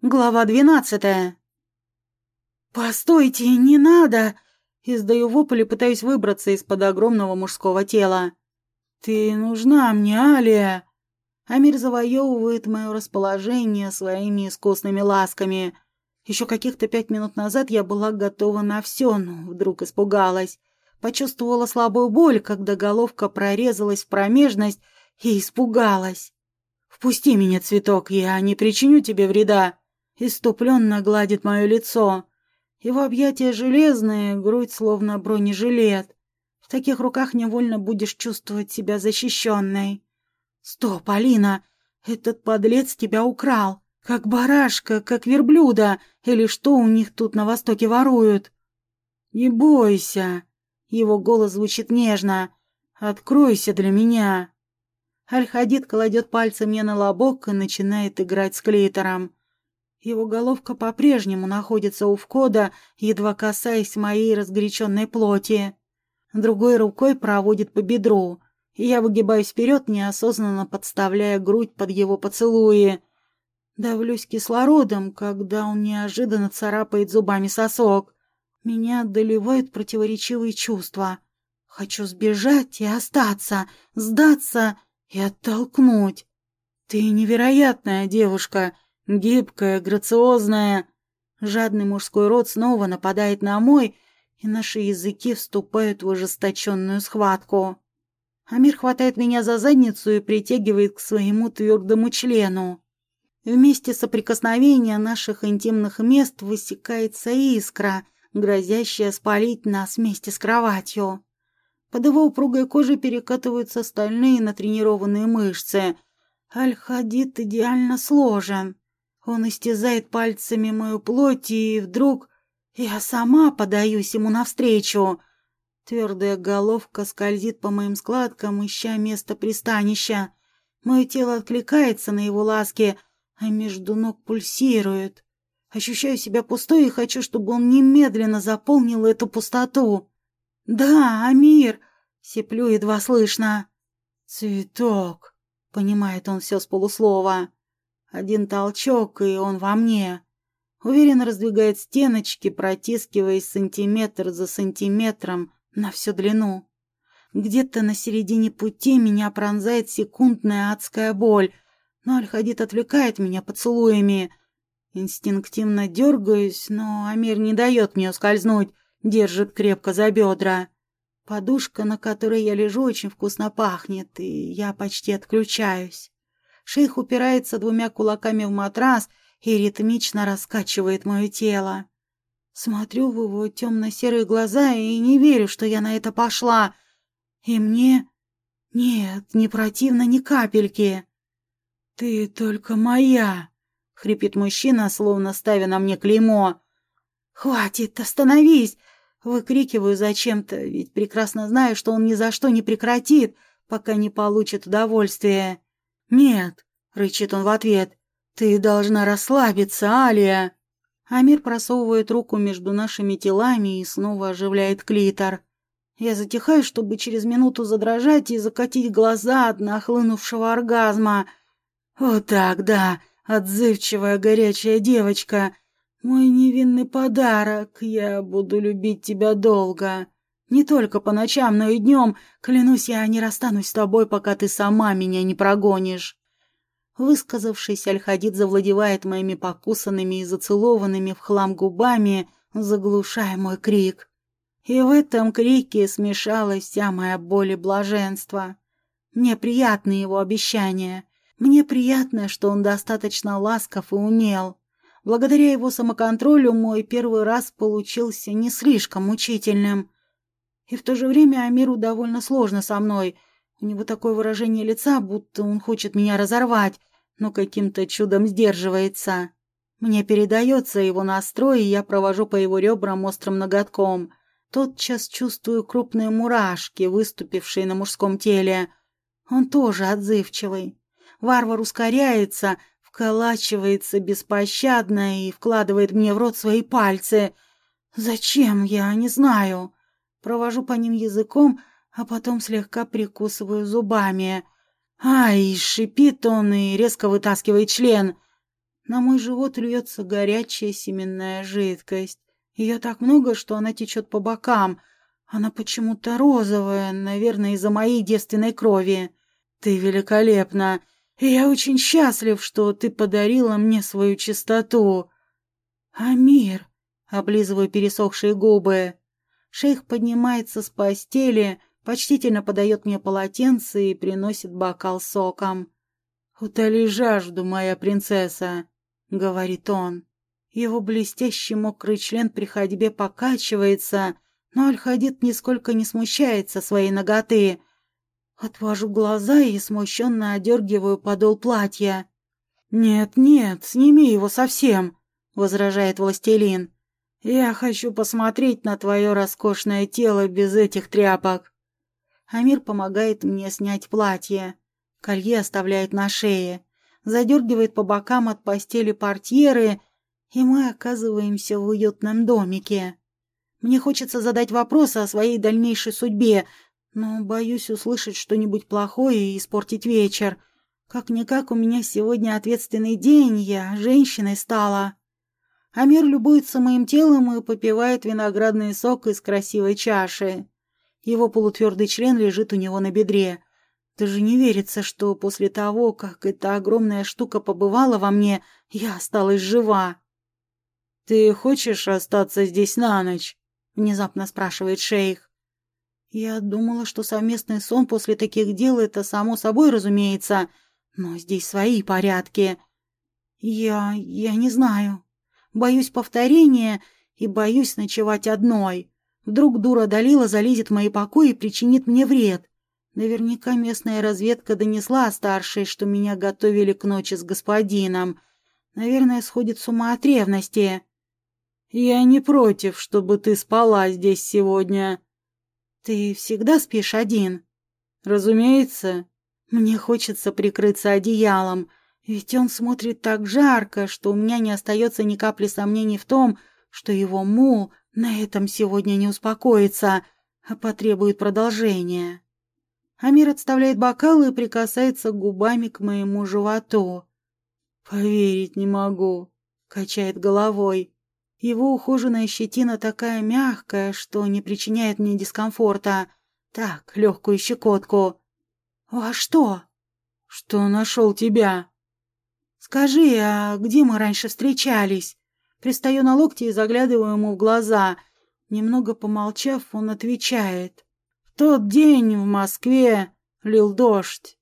Глава двенадцатая. «Постойте, не надо!» Издаю вопль и пытаюсь выбраться из-под огромного мужского тела. «Ты нужна мне, Алия!» Амир завоевывает мое расположение своими искусными ласками. Еще каких-то пять минут назад я была готова на все, но вдруг испугалась. Почувствовала слабую боль, когда головка прорезалась в промежность и испугалась. «Впусти меня, цветок, я не причиню тебе вреда!» Иступленно гладит мое лицо. Его объятия железные, грудь словно бронежилет. В таких руках невольно будешь чувствовать себя защищенной. Стоп, Алина, этот подлец тебя украл. Как барашка, как верблюда, или что у них тут на востоке воруют? Не бойся. Его голос звучит нежно. Откройся для меня. Аль-Хадид кладет пальцы мне на лобок и начинает играть с клитором. Его головка по-прежнему находится у входа, едва касаясь моей разгоряченной плоти. Другой рукой проводит по бедру, и я выгибаюсь вперед, неосознанно подставляя грудь под его поцелуи. Давлюсь кислородом, когда он неожиданно царапает зубами сосок. Меня одолевают противоречивые чувства. Хочу сбежать и остаться, сдаться и оттолкнуть. Ты невероятная девушка, Гибкая, грациозная. Жадный мужской рот снова нападает на мой, и наши языки вступают в ожесточенную схватку. Амир хватает меня за задницу и притягивает к своему твердому члену. Вместе соприкосновения наших интимных мест высекается искра, грозящая спалить нас вместе с кроватью. Под его упругой кожей перекатываются стальные натренированные мышцы. Аль-Хадид идеально сложен. Он истязает пальцами мою плоть, и вдруг я сама подаюсь ему навстречу. Твердая головка скользит по моим складкам, ища место пристанища. Мое тело откликается на его ласки, а между ног пульсирует. Ощущаю себя пустой и хочу, чтобы он немедленно заполнил эту пустоту. «Да, Амир!» — сиплю едва слышно. «Цветок!» — понимает он все с полуслова. Один толчок, и он во мне. Уверенно раздвигает стеночки, протискиваясь сантиметр за сантиметром на всю длину. Где-то на середине пути меня пронзает секундная адская боль, но Альхадит отвлекает меня поцелуями. Инстинктивно дергаюсь, но Амир не дает мне ускользнуть, держит крепко за бедра. Подушка, на которой я лежу, очень вкусно пахнет, и я почти отключаюсь. Шейх упирается двумя кулаками в матрас и ритмично раскачивает мое тело. Смотрю в его темно-серые глаза и не верю, что я на это пошла. И мне... Нет, не противно ни капельки. «Ты только моя!» — хрипит мужчина, словно ставя на мне клеймо. «Хватит, остановись!» — выкрикиваю зачем-то, ведь прекрасно знаю, что он ни за что не прекратит, пока не получит удовольствие. «Нет», — рычит он в ответ, — «ты должна расслабиться, Алия». Амир просовывает руку между нашими телами и снова оживляет клитор. Я затихаю, чтобы через минуту задрожать и закатить глаза от нахлынувшего оргазма. Вот так, да, отзывчивая горячая девочка. Мой невинный подарок, я буду любить тебя долго. Не только по ночам, но и днем. Клянусь, я не расстанусь с тобой, пока ты сама меня не прогонишь. Высказавшись, Альхадид завладевает моими покусанными и зацелованными в хлам губами, заглушая мой крик. И в этом крике смешалась вся моя боль и блаженство. Мне приятны его обещания. Мне приятно, что он достаточно ласков и умел. Благодаря его самоконтролю мой первый раз получился не слишком мучительным. И в то же время Амиру довольно сложно со мной. У него такое выражение лица, будто он хочет меня разорвать, но каким-то чудом сдерживается. Мне передается его настрой, и я провожу по его ребрам острым ноготком. Тотчас чувствую крупные мурашки, выступившие на мужском теле. Он тоже отзывчивый. Варвар ускоряется, вколачивается беспощадно и вкладывает мне в рот свои пальцы. Зачем, я не знаю провожу по ним языком, а потом слегка прикусываю зубами. Ай, шипит он и резко вытаскивает член. На мой живот льется горячая семенная жидкость. Ее так много, что она течет по бокам. Она почему-то розовая, наверное, из-за моей девственной крови. Ты великолепна, и я очень счастлив, что ты подарила мне свою чистоту. Амир, облизываю пересохшие губы. Шейх поднимается с постели, почтительно подает мне полотенце и приносит бокал соком. «Утоли жажду, моя принцесса», — говорит он. Его блестящий мокрый член при ходьбе покачивается, но Аль-Хадид нисколько не смущается своей ноготы. Отвожу глаза и смущенно одергиваю подол платья. «Нет, нет, сними его совсем», — возражает властелин. «Я хочу посмотреть на твое роскошное тело без этих тряпок». Амир помогает мне снять платье. Колье оставляет на шее задергивает по бокам от постели портьеры, и мы оказываемся в уютном домике. Мне хочется задать вопросы о своей дальнейшей судьбе, но боюсь услышать что-нибудь плохое и испортить вечер. Как-никак у меня сегодня ответственный день, я женщиной стала. Амир любуется моим телом и попивает виноградный сок из красивой чаши. Его полутвердый член лежит у него на бедре. Даже не верится, что после того, как эта огромная штука побывала во мне, я осталась жива. «Ты хочешь остаться здесь на ночь?» — внезапно спрашивает шейх. Я думала, что совместный сон после таких дел — это само собой разумеется, но здесь свои порядки. Я... я не знаю. Боюсь повторения и боюсь ночевать одной. Вдруг дура Далила залезет в мои покои и причинит мне вред. Наверняка местная разведка донесла старшей, что меня готовили к ночи с господином. Наверное, сходит с ума от ревности. Я не против, чтобы ты спала здесь сегодня. Ты всегда спишь один? Разумеется. Мне хочется прикрыться одеялом, ведь он смотрит так жарко, что у меня не остается ни капли сомнений в том, что его мул на этом сегодня не успокоится, а потребует продолжения. Амир отставляет бокал и прикасается губами к моему животу. «Поверить не могу», — качает головой. Его ухоженная щетина такая мягкая, что не причиняет мне дискомфорта. Так, легкую щекотку. «А что?» «Что нашел тебя?» «Скажи, а где мы раньше встречались?» Пристаю на локти и заглядываю ему в глаза. Немного помолчав, он отвечает тот день в Москве лил дождь.